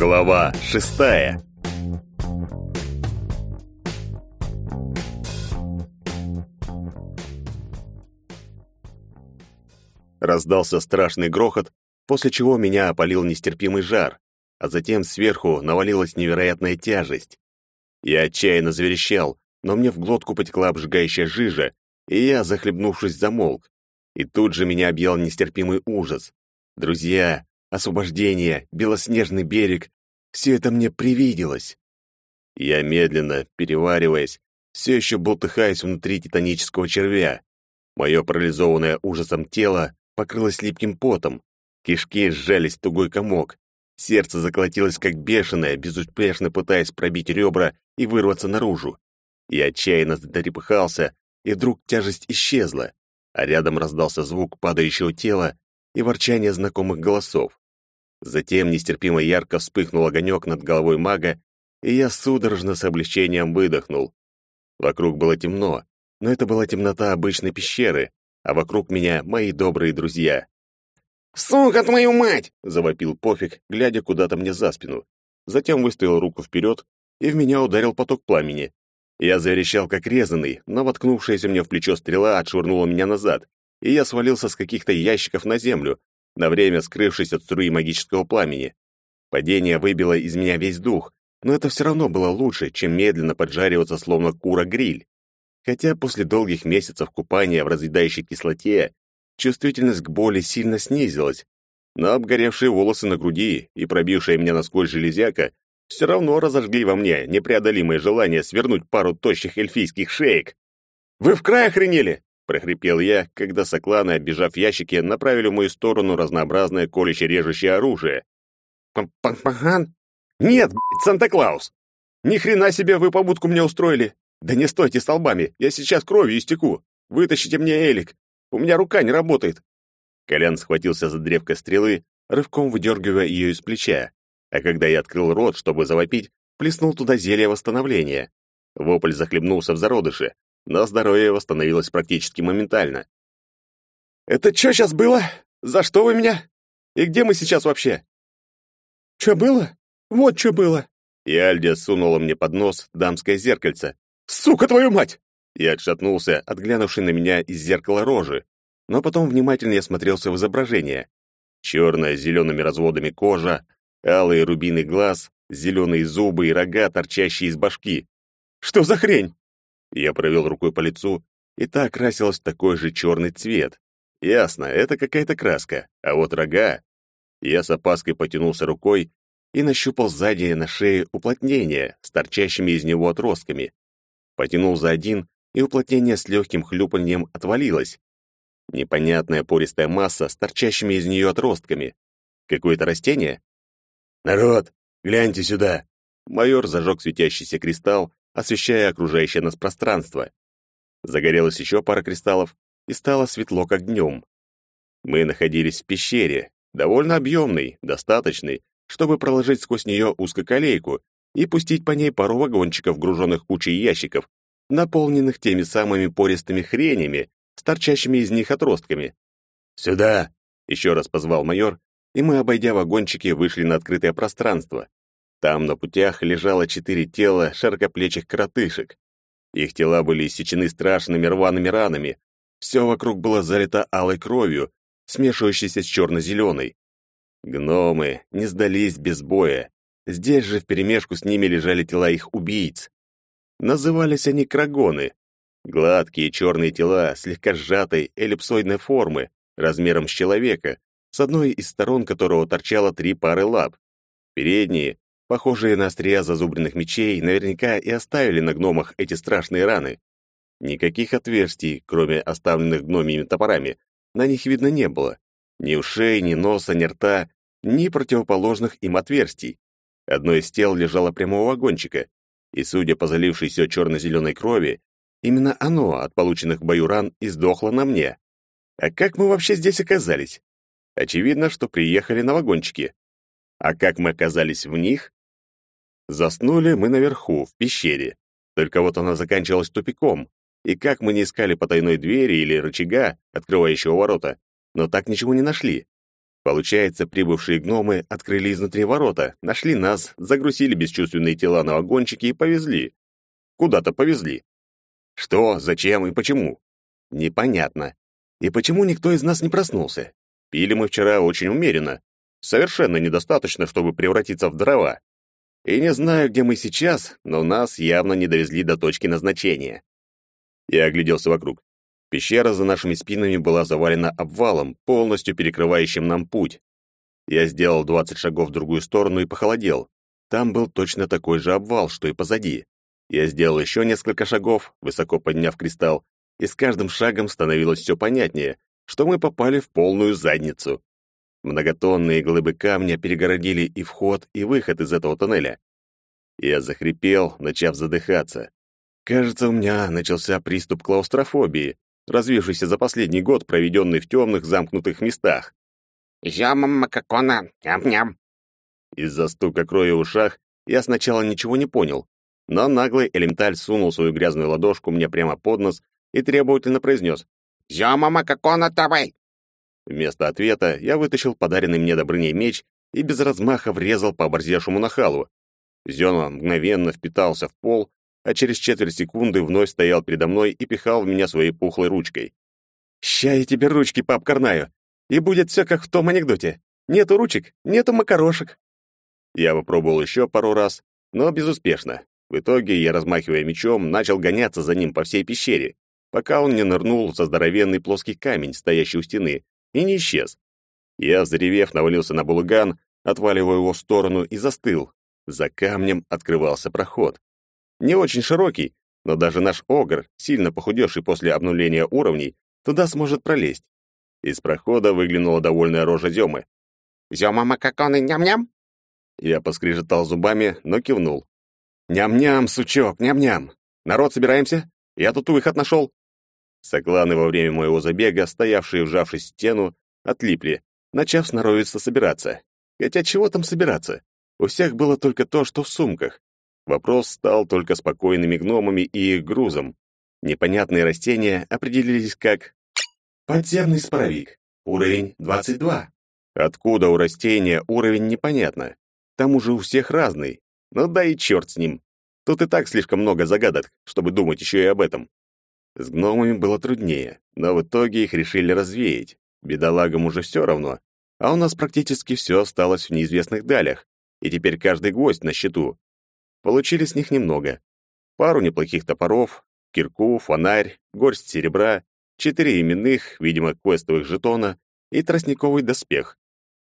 Глава шестая Раздался страшный грохот, после чего меня опалил нестерпимый жар, а затем сверху навалилась невероятная тяжесть. Я отчаянно заверещал, но мне в глотку потекла обжигающая жижа, и я, захлебнувшись, замолк. И тут же меня объял нестерпимый ужас. Друзья, освобождение, белоснежный берег — все это мне привиделось. Я медленно, перевариваясь, все еще болтыхаясь внутри титанического червя. Мое парализованное ужасом тело покрылось липким потом, кишки сжались в тугой комок, сердце заколотилось как бешеное, безуспешно пытаясь пробить ребра и вырваться наружу. Я отчаянно затрепыхался, и вдруг тяжесть исчезла, а рядом раздался звук падающего тела и ворчание знакомых голосов. Затем нестерпимо ярко вспыхнул огонек над головой мага, и я судорожно с облегчением выдохнул. Вокруг было темно, но это была темнота обычной пещеры, а вокруг меня мои добрые друзья. «Сука, твою мать!» — завопил Пофиг, глядя куда-то мне за спину. Затем выставил руку вперед, и в меня ударил поток пламени. Я заверещал как резанный, но воткнувшаяся мне в плечо стрела отшвырнула меня назад, и я свалился с каких-то ящиков на землю, на время скрывшись от струи магического пламени. Падение выбило из меня весь дух, но это все равно было лучше, чем медленно поджариваться, словно кура-гриль. Хотя после долгих месяцев купания в разъедающей кислоте чувствительность к боли сильно снизилась, но обгоревшие волосы на груди и пробившая меня насквозь железяка все равно разожгли во мне непреодолимое желание свернуть пару тощих эльфийских шеек. «Вы в край охренели?» — прохрипел я, когда сокланы, оббежав ящики, направили в мою сторону разнообразное колюще-режущее оружие. «Пан-пан-пан?» «Нет, Санта-Клаус! Ни хрена себе вы побудку мне устроили! Да не стойте столбами, я сейчас кровью истеку! Вытащите мне элик! У меня рука не работает!» Колян схватился за древко стрелы, рывком выдергивая ее из плеча а когда я открыл рот, чтобы завопить, плеснул туда зелье восстановления. Вопль захлебнулся в зародыше, но здоровье восстановилось практически моментально. «Это что сейчас было? За что вы меня? И где мы сейчас вообще?» «Что было? Вот что было!» И Альдия сунула мне под нос дамское зеркальце. «Сука твою мать!» Я отшатнулся, отглянувший на меня из зеркала рожи, но потом внимательнее смотрелся в изображение. Черная с зелеными разводами кожа, Алые рубины глаз, зеленые зубы и рога, торчащие из башки. Что за хрень? Я провел рукой по лицу, и та окрасилась в такой же черный цвет. Ясно, это какая-то краска, а вот рога... Я с опаской потянулся рукой и нащупал сзади на шее уплотнение с торчащими из него отростками. Потянул за один, и уплотнение с легким хлюпаньем отвалилось. Непонятная пористая масса с торчащими из нее отростками. Какое-то растение? «Народ, гляньте сюда!» Майор зажег светящийся кристалл, освещая окружающее нас пространство. Загорелась еще пара кристаллов, и стало светло, как днем. Мы находились в пещере, довольно объемной, достаточной, чтобы проложить сквозь нее узкоколейку и пустить по ней пару вагончиков, груженных кучей ящиков, наполненных теми самыми пористыми хренями, с торчащими из них отростками. «Сюда!» — еще раз позвал майор, и мы, обойдя вагончики, вышли на открытое пространство. Там на путях лежало четыре тела широкоплечих коротышек. Их тела были иссечены страшными рваными ранами. Все вокруг было залито алой кровью, смешивающейся с черно-зеленой. Гномы не сдались без боя. Здесь же вперемешку с ними лежали тела их убийц. Назывались они крагоны. Гладкие черные тела слегка сжатой эллипсоидной формы, размером с человека, с одной из сторон которого торчало три пары лап. Передние, похожие на острия зазубренных мечей, наверняка и оставили на гномах эти страшные раны. Никаких отверстий, кроме оставленных гномиями топорами, на них видно не было. Ни ушей, ни носа, ни рта, ни противоположных им отверстий. Одно из тел лежало прямо у вагончика, и, судя по залившейся черно-зеленой крови, именно оно от полученных в бою ран и сдохло на мне. А как мы вообще здесь оказались? Очевидно, что приехали на вагончике. А как мы оказались в них? Заснули мы наверху, в пещере. Только вот она заканчивалась тупиком. И как мы не искали потайной двери или рычага, открывающего ворота, но так ничего не нашли. Получается, прибывшие гномы открыли изнутри ворота, нашли нас, загрузили бесчувственные тела на вагончики и повезли. Куда-то повезли. Что, зачем и почему? Непонятно. И почему никто из нас не проснулся? Пили мы вчера очень умеренно. Совершенно недостаточно, чтобы превратиться в дрова. И не знаю, где мы сейчас, но нас явно не довезли до точки назначения. Я огляделся вокруг. Пещера за нашими спинами была завалена обвалом, полностью перекрывающим нам путь. Я сделал 20 шагов в другую сторону и похолодел. Там был точно такой же обвал, что и позади. Я сделал еще несколько шагов, высоко подняв кристалл, и с каждым шагом становилось все понятнее, что мы попали в полную задницу. Многотонные глыбы камня перегородили и вход, и выход из этого тоннеля. Я захрипел, начав задыхаться. Кажется, у меня начался приступ клаустрофобии, развившийся за последний год, проведенный в темных замкнутых местах. «Яма макакона, ням-ням!» Из-за стука крови в ушах я сначала ничего не понял, но наглый элементаль сунул свою грязную ладошку мне прямо под нос и требовательно произнес «Яма макакона давай!» Вместо ответа я вытащил подаренный мне Добрыней меч и без размаха врезал по оборзевшему нахалу. Зёна мгновенно впитался в пол а через четверть секунды вновь стоял передо мной и пихал в меня своей пухлой ручкой. «Ща я тебе ручки пообкорнаю, и будет все как в том анекдоте. Нету ручек, нету макарошек». Я попробовал еще пару раз, но безуспешно. В итоге я, размахивая мечом, начал гоняться за ним по всей пещере, пока он не нырнул за здоровенный плоский камень, стоящий у стены, и не исчез. Я, взревев, навалился на булыган, отваливая его в сторону, и застыл. За камнем открывался проход. Не очень широкий, но даже наш огр, сильно похудевший после обнуления уровней, туда сможет пролезть. Из прохода выглянула довольная рожа Зёмы. «Зёма макаконы ням-ням?» Я поскрежетал зубами, но кивнул. «Ням-ням, сучок, ням-ням! Народ, собираемся? Я тут выход нашел!» Сокланы во время моего забега, стоявшие вжавшись в стену, отлипли, начав сноровиться собираться. Хотя чего там собираться? У всех было только то, что в сумках. Вопрос стал только спокойными гномами и их грузом. Непонятные растения определились как подземный споровик, уровень 22. Откуда у растения уровень непонятно. Там уже у всех разный. Ну да и черт с ним. Тут и так слишком много загадок, чтобы думать еще и об этом. С гномами было труднее, но в итоге их решили развеять. Бедолагам уже все равно, а у нас практически все осталось в неизвестных далях, и теперь каждый гвоздь на счету. Получили с них немного. Пару неплохих топоров, кирку, фонарь, горсть серебра, четыре именных, видимо, квестовых жетона и тростниковый доспех.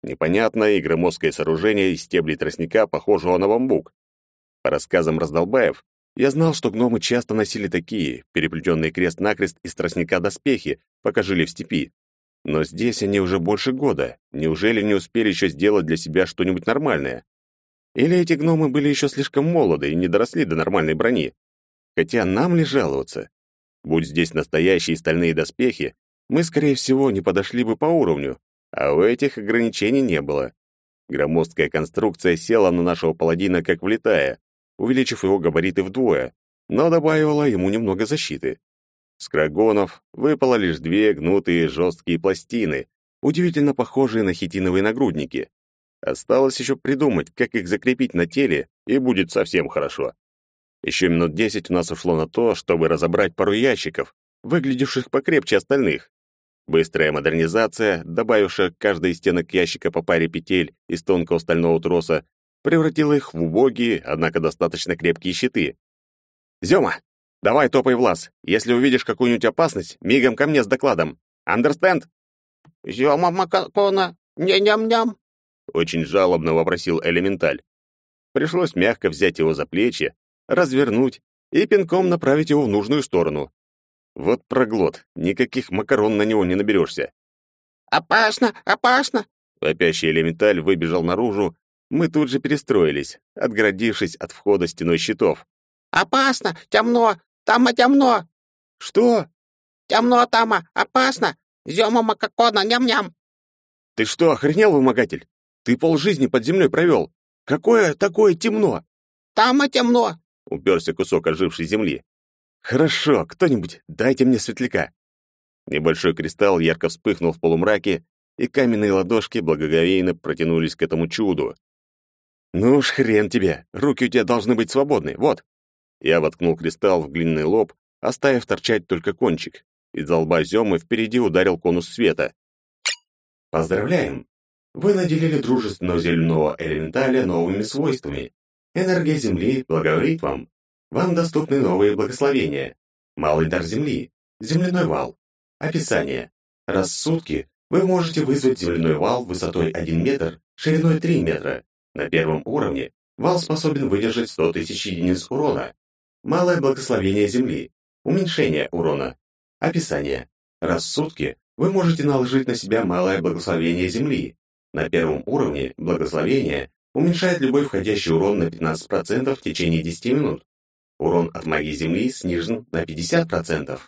Непонятное и громоздкое сооружение из стеблей тростника, похожего на бамбук. По рассказам раздолбаев, я знал, что гномы часто носили такие, переплетенные крест-накрест из тростника доспехи, пока жили в степи. Но здесь они уже больше года. Неужели не успели еще сделать для себя что-нибудь нормальное? Или эти гномы были еще слишком молоды и не доросли до нормальной брони? Хотя нам ли жаловаться? Будь здесь настоящие стальные доспехи, мы, скорее всего, не подошли бы по уровню, а у этих ограничений не было. Громоздкая конструкция села на нашего паладина как влетая, увеличив его габариты вдвое, но добавила ему немного защиты. С крагонов выпало лишь две гнутые жесткие пластины, удивительно похожие на хитиновые нагрудники. Осталось еще придумать, как их закрепить на теле, и будет совсем хорошо. Еще минут десять у нас ушло на то, чтобы разобрать пару ящиков, выглядевших покрепче остальных. Быстрая модернизация, добавившая к каждой из стенок ящика по паре петель из тонкого стального троса, превратила их в убогие, однако достаточно крепкие щиты. «Зёма, давай топай в лаз. Если увидишь какую-нибудь опасность, мигом ко мне с докладом. Understand?» «Зёма макакона, не-ням-ням!» очень жалобно вопросил элементаль. Пришлось мягко взять его за плечи, развернуть и пинком направить его в нужную сторону. Вот проглот, никаких макарон на него не наберешься. «Опасно! Опасно!» Вопящий элементаль выбежал наружу. Мы тут же перестроились, отгородившись от входа стеной щитов. «Опасно! Темно! Тама темно!» «Что?» «Темно, Тама! Опасно! Зема макакона! Ням-ням!» «Ты что, охренел, вымогатель? Ты полжизни под землей провел. Какое такое темно? Там и темно. Уперся кусок ожившей земли. Хорошо, кто-нибудь, дайте мне светляка. Небольшой кристалл ярко вспыхнул в полумраке, и каменные ладошки благоговейно протянулись к этому чуду. «Ну уж хрен тебе, руки у тебя должны быть свободны, вот». Я воткнул кристалл в глиняный лоб, оставив торчать только кончик. Из лба Зёмы впереди ударил конус света. «Поздравляем! Вы наделили дружественного зеленого элементаля новыми свойствами. Энергия Земли благоволит вам. Вам доступны новые благословения. Малый дар Земли, земляной вал. Описание. Раз в сутки вы можете вызвать земляной вал высотой 1 метр, шириной 3 метра. На первом уровне вал способен выдержать 100 тысяч единиц урона. Малое благословение Земли. Уменьшение урона. Описание. Раз в сутки вы можете наложить на себя малое благословение Земли. На первом уровне благословение уменьшает любой входящий урон на 15% в течение 10 минут. Урон от магии Земли снижен на 50%.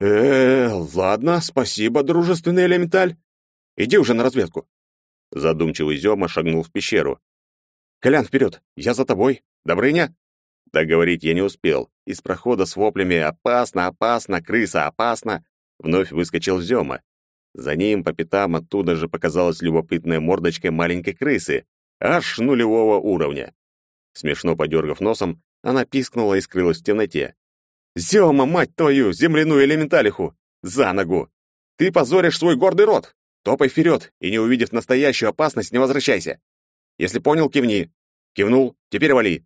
Э, ладно, спасибо, дружественный элементаль. Иди уже на разведку. Задумчивый Зёма шагнул в пещеру. Колян, вперед! Я за тобой! Добрыня!» Договорить я не успел. Из прохода с воплями «Опасно! Опасно! Крыса! Опасно!» вновь выскочил Зёма. За ним по пятам оттуда же показалась любопытная мордочка маленькой крысы, аж нулевого уровня. Смешно подергав носом, она пискнула и скрылась в темноте. «Зёма, мать твою, земляную элементалиху! За ногу! Ты позоришь свой гордый род! Топай вперед и, не увидев настоящую опасность, не возвращайся! Если понял, кивни! Кивнул, теперь вали!»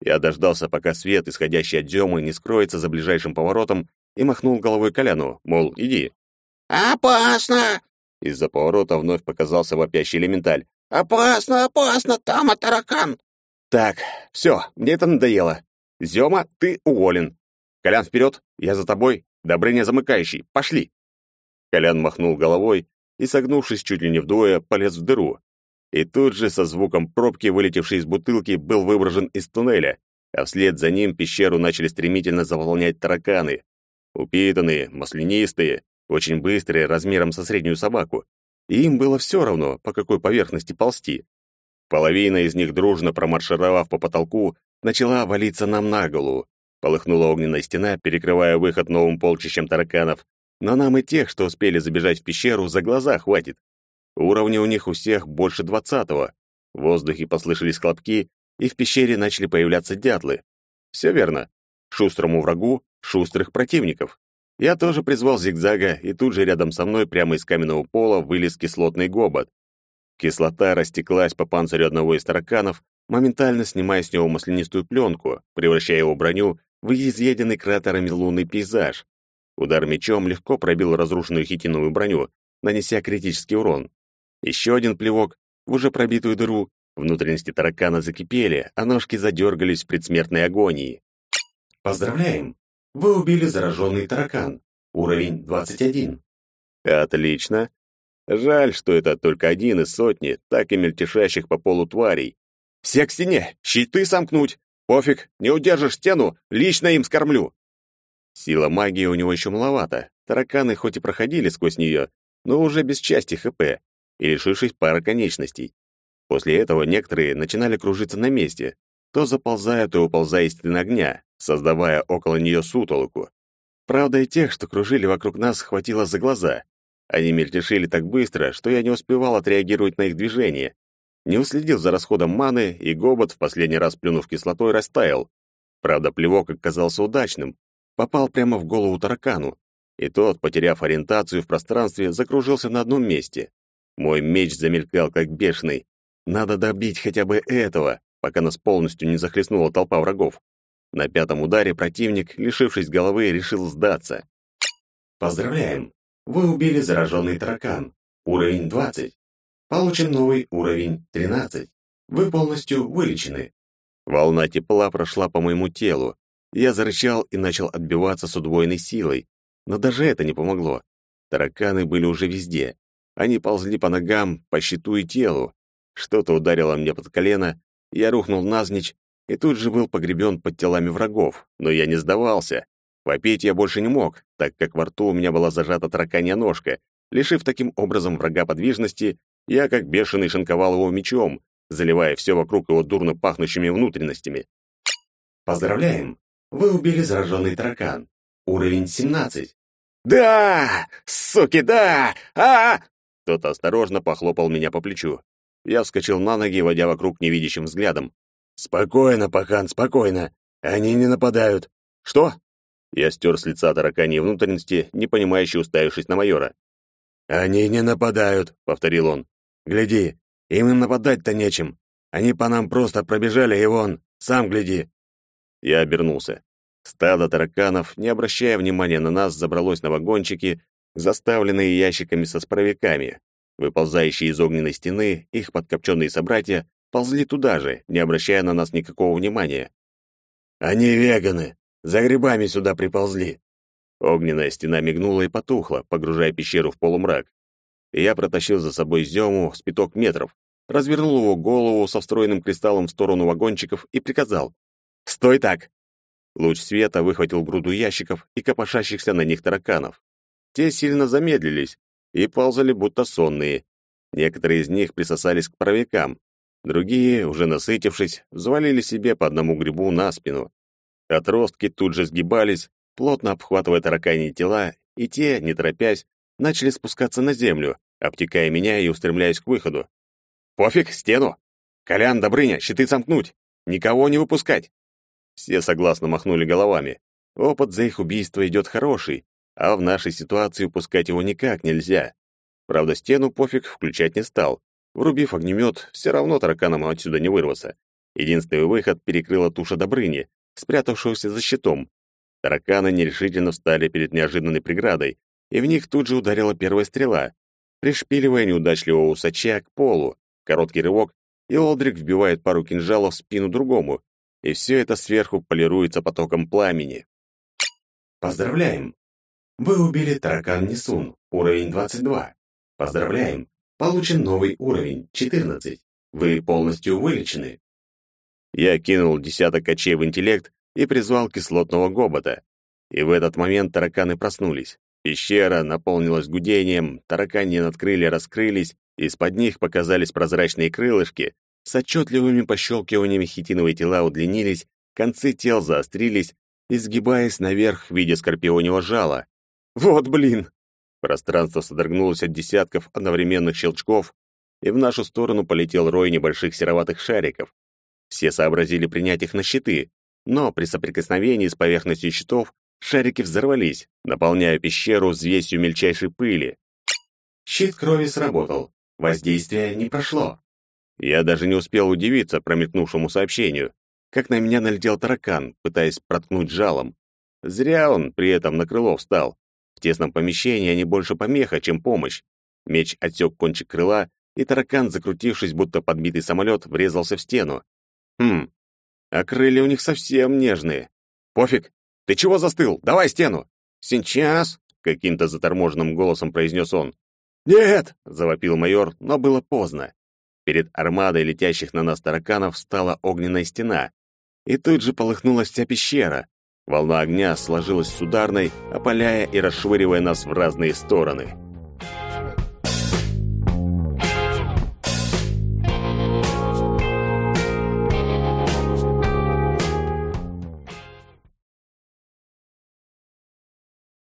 Я дождался, пока свет, исходящий от Зёмы, не скроется за ближайшим поворотом, и махнул головой Коляну, мол, иди. «Опасно!» Из-за поворота вновь показался вопящий элементаль. «Опасно, опасно! Там таракан!» «Так, все, мне это надоело. Зёма, ты уволен. Колян, вперед, я за тобой, Добрыня замыкающий, пошли!» Колян махнул головой и, согнувшись чуть ли не вдвое, полез в дыру. И тут же со звуком пробки, вылетевшей из бутылки, был выброшен из туннеля, а вслед за ним пещеру начали стремительно заполнять тараканы. Упитанные, маслянистые, очень быстрые, размером со среднюю собаку. И им было все равно, по какой поверхности ползти. Половина из них, дружно промаршировав по потолку, начала валиться нам на голову, Полыхнула огненная стена, перекрывая выход новым полчищем тараканов. Но нам и тех, что успели забежать в пещеру, за глаза хватит. Уровни у них у всех больше двадцатого. В воздухе послышались хлопки, и в пещере начали появляться дятлы. Все верно. Шустрому врагу — шустрых противников. Я тоже призвал зигзага, и тут же рядом со мной прямо из каменного пола вылез кислотный гобот. Кислота растеклась по панцирю одного из тараканов, моментально снимая с него маслянистую пленку, превращая его броню в изъеденный кратерами лунный пейзаж. Удар мечом легко пробил разрушенную хитиновую броню, нанеся критический урон. Еще один плевок в уже пробитую дыру. Внутренности таракана закипели, а ножки задергались в предсмертной агонии. Поздравляем! Вы убили зараженный таракан. Уровень 21. Отлично. Жаль, что это только один из сотни, так и мельтешащих по полу тварей. Все к стене, щиты сомкнуть. Пофиг, не удержишь стену, лично им скормлю. Сила магии у него еще маловато. Тараканы хоть и проходили сквозь нее, но уже без части ХП и лишившись пары конечностей. После этого некоторые начинали кружиться на месте, то заползая, то уползая из стены огня, создавая около нее сутолоку. Правда, и тех, что кружили вокруг нас, хватило за глаза. Они мельтешили так быстро, что я не успевал отреагировать на их движение. Не уследил за расходом маны, и гобот, в последний раз плюнув кислотой, растаял. Правда, плевок оказался удачным. Попал прямо в голову таракану, и тот, потеряв ориентацию в пространстве, закружился на одном месте. Мой меч замелькал, как бешеный. Надо добить хотя бы этого, пока нас полностью не захлестнула толпа врагов. На пятом ударе противник, лишившись головы, решил сдаться. Поздравляем! Вы убили зараженный таракан. Уровень 20. Получен новый уровень 13. Вы полностью вылечены. Волна тепла прошла по моему телу. Я зарычал и начал отбиваться с удвоенной силой. Но даже это не помогло. Тараканы были уже везде. Они ползли по ногам, по щиту и телу. Что-то ударило мне под колено, я рухнул навзничь и тут же был погребен под телами врагов. Но я не сдавался. Вопить я больше не мог, так как во рту у меня была зажата тараканья ножка. Лишив таким образом врага подвижности, я как бешеный шинковал его мечом, заливая все вокруг его дурно пахнущими внутренностями. Поздравляем! Вы убили зараженный таракан. Уровень 17. «Да! Суки, да! а, Кто-то осторожно похлопал меня по плечу. Я вскочил на ноги, водя вокруг невидящим взглядом. «Спокойно, Пахан, спокойно. Они не нападают». «Что?» Я стер с лица тараканьи внутренности, непонимающе уставившись на майора. «Они не нападают», — повторил он. «Гляди, им нападать-то нечем. Они по нам просто пробежали, и вон, сам гляди». Я обернулся. Стадо тараканов, не обращая внимания на нас, забралось на вагончики, заставленные ящиками со споровиками. Выползающие из огненной стены, их подкопченные собратья ползли туда же, не обращая на нас никакого внимания. «Они веганы! За грибами сюда приползли!» Огненная стена мигнула и потухла, погружая пещеру в полумрак. Я протащил за собой Зему с пяток метров, развернул его голову со встроенным кристаллом в сторону вагончиков и приказал «Стой так!». Луч света выхватил груду ящиков и копошащихся на них тараканов. Те сильно замедлились и ползали будто сонные. Некоторые из них присосались к паровикам, другие, уже насытившись, взвалили себе по одному грибу на спину. Отростки тут же сгибались, плотно обхватывая тараканьи тела, и те, не торопясь, начали спускаться на землю, обтекая меня и устремляясь к выходу. «Пофиг, стену! Колян, Добрыня, щиты сомкнуть! Никого не выпускать!» Все согласно махнули головами. Опыт за их убийство идет хороший, а в нашей ситуации упускать его никак нельзя. Правда, стену пофиг включать не стал. Врубив огнемет, все равно тараканам отсюда не вырваться. Единственный выход перекрыла туша Добрыни, спрятавшегося за щитом. Тараканы нерешительно встали перед неожиданной преградой, и в них тут же ударила первая стрела, пришпиливая неудачливого усача к полу. Короткий рывок, и Олдрик вбивает пару кинжалов в спину другому, и все это сверху полируется потоком пламени. Поздравляем! Вы убили таракан Несун, уровень 22. Поздравляем! Получен новый уровень, 14. Вы полностью вылечены. Я кинул десяток очей в интеллект и призвал кислотного гобота. И в этот момент тараканы проснулись. Пещера наполнилась гудением, тараканьи надкрылья раскрылись, из-под них показались прозрачные крылышки, с отчетливыми пощелкиваниями хитиновые тела удлинились, концы тел заострились, изгибаясь наверх в виде скорпионего жала. Вот блин! Пространство содрогнулось от десятков одновременных щелчков, и в нашу сторону полетел рой небольших сероватых шариков. Все сообразили принять их на щиты, но при соприкосновении с поверхностью щитов Шарики взорвались, наполняя пещеру взвесью мельчайшей пыли. Щит крови сработал. Воздействие не прошло. Я даже не успел удивиться промелькнувшему сообщению, как на меня налетел таракан, пытаясь проткнуть жалом. Зря он при этом на крыло встал. В тесном помещении они больше помеха, чем помощь. Меч отсек кончик крыла, и таракан, закрутившись, будто подбитый самолет, врезался в стену. Хм, а крылья у них совсем нежные. Пофиг, ты чего застыл? Давай стену!» «Сейчас!» — каким-то заторможенным голосом произнес он. «Нет!» — завопил майор, но было поздно. Перед армадой летящих на нас тараканов стала огненная стена, и тут же полыхнула вся пещера. Волна огня сложилась с ударной, опаляя и расшвыривая нас в разные стороны.